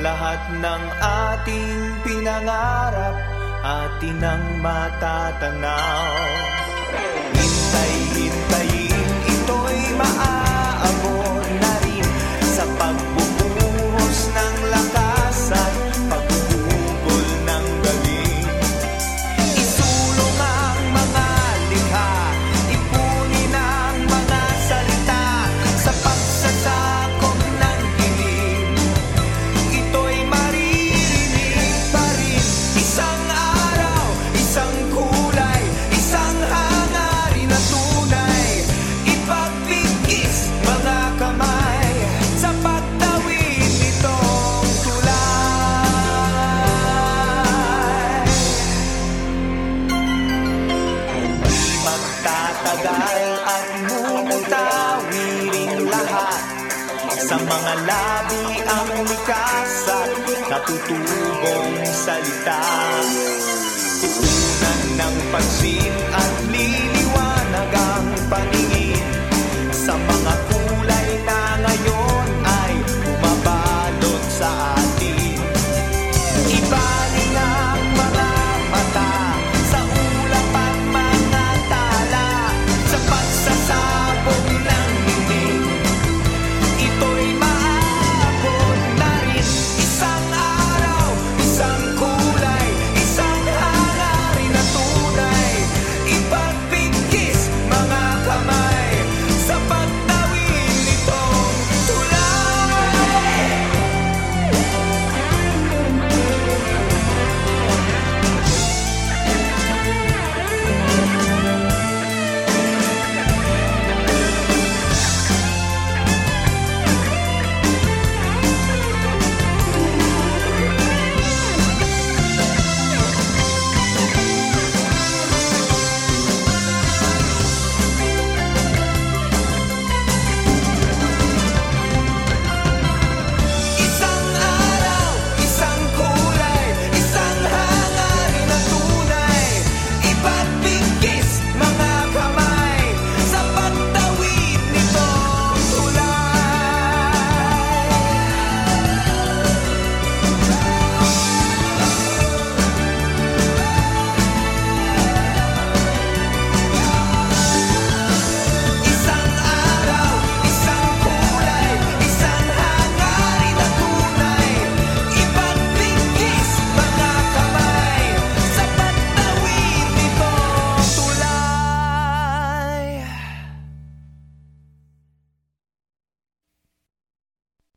lahat ng ating pinangarap atin ang matatanaw. Sa mga labi ang likas at natutubong salita. Tutunan ng pagsipa